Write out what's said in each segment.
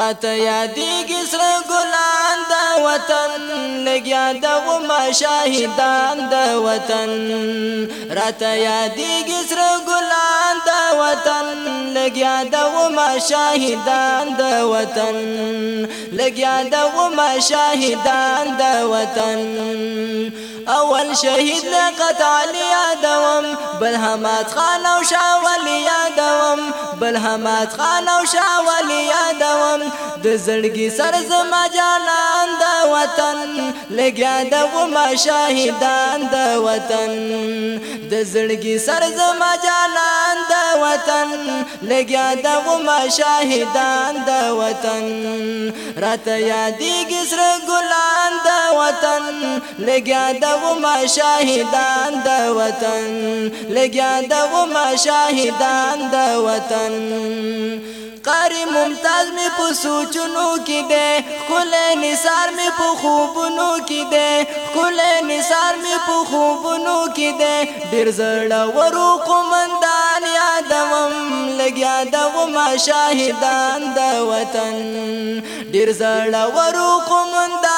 رات یادیږي سره ګلان د وطن لګیا د ما شاهدان د وطن. رات یادیږي سره ګلان د وطن لګیا د ما شاهدان د وطن. لګیا د ما شاهدان د وطن. اول شهید لقد علی یادوم بل حماد خان او شاه ولی یادوم بل حماد خان او شاه ولی یادوم د زړګي سر زما جانان د وطن، لګیا د ما شاهدان د وطن. د زړګي سر زما جانان د وطن، لګیا د ما شاهدان د وطن. رات یادېږي سره ګلان وطن لګیا د ما شاهدان د وطن. لګیا د ما شاهدان د وطن. قاری ممتاز می په سوچونو کې ده کل نثار می په خوبونو کې ده کل نثار می په خوبونو کې ده ډیر زړه ورو قومندان یادوم. لګیا د ما شاهدان د وطن. ډیر زړه ورو قومندان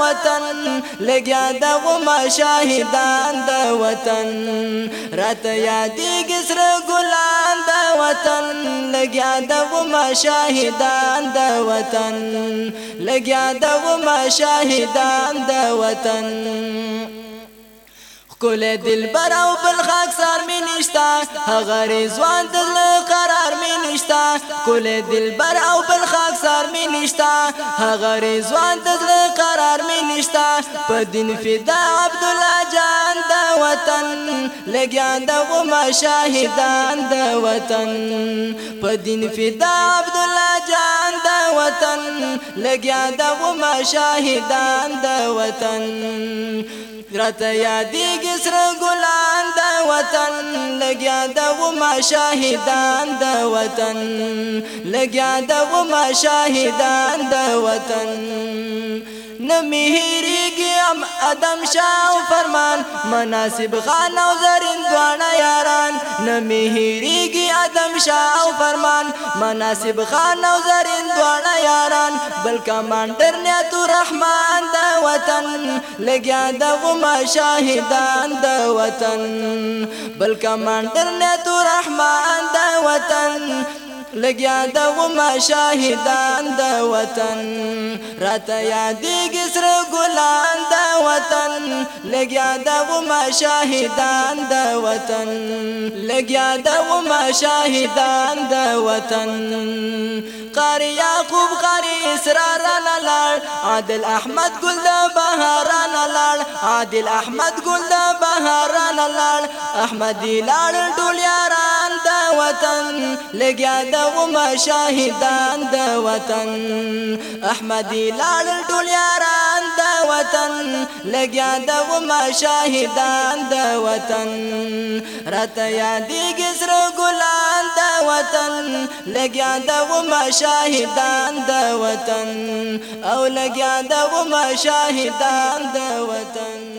وطن، لگیا د ما شاہدان د وطن. رات یادی گسر گلان دا وطن، لگیا د ما شاہدان د وطن. لگیا د ما شاہدان د وطن. کل دل براو بل خاک سار می نشتا هغه رضوان دل قرار می نشتا کل دل براو بل خاک سار می نشتا هغه رضوان دل قرار می نشتا په دین فدا عبد الله جان د وطن لګیا د ما شاهدان د وطن. په دین فدا عبد الله جان د وطن لګیا د ما شاهدان د وطن. رات یادی گسر گلان دا وطن لگیا دا ما شاہدان دا وطن. لگیا دا ما شاہدان دا وطن. نمیریږي ام ادم شاو فرمان، مناسب خان او زرین دوانا یاران. نمیریږي ادم شاو فرمان، مناسب خان او زرین دوانا یاران. بل کمانډر نه تو رحمان د وطن لګیا د ما شاهدان د وطن. بل کمانډر نه تو رحمان د وطن لګیا د ما شاهدان د وطن، رات یادېږي سره ګلان د وطن۔ لګیا د ما شاهدان د وطن۔ لګیا د ما شاهدان د وطن۔ قاری یعقوب، قاری اسرار لاړ عادل احمد ګل د بهاران لاړ عادل احمد ګل د بهاران لاړ احمدی لاړ ټول وطن لګیا د ما شاهدان وطن. احمدی لاړ ټول یاران د وطن لګیا د ما شاهدان د وطن. رات یادېږي سره ګلان د وطن لګیا د ما شاهدان وطن. او لګیا د ما شاهدان وطن.